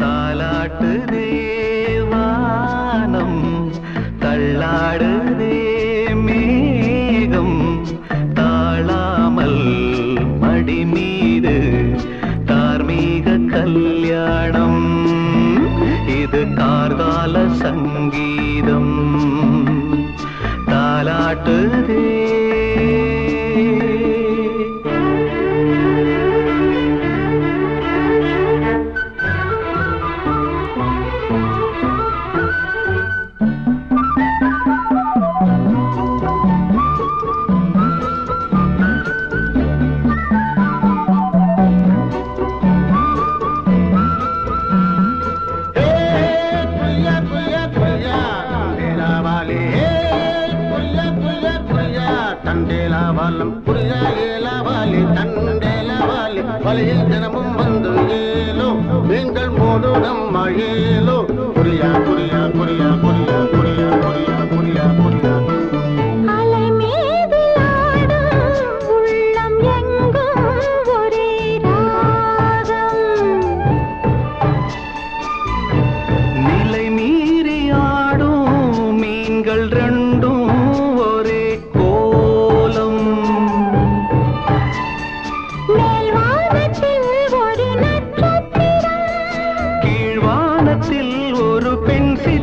தாலாட்டுதே தாலாட்டுதே வானம் தள்ளாடுதே மேகம். தாழாமல் மடி மீது தார்மீக கல்யாணம் இது கார்கால சங்கீதம். தாலாட்டுதே வாலம் புரியா ஏலா வாலி தண்டேலா வாலி வலையில் தினமும் வந்து ஏலோ நீங்கள் மோடு நம்ம ஏலோ புரியா புரியா புரியா புரியா புரியா புரியா புரியா புரியா. அலை மீது ஆடும் உள்ளம் எங்கும் ஒரே ராகம். நிலை மீறி ஆடும் மீன்கள் பெண்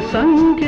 संग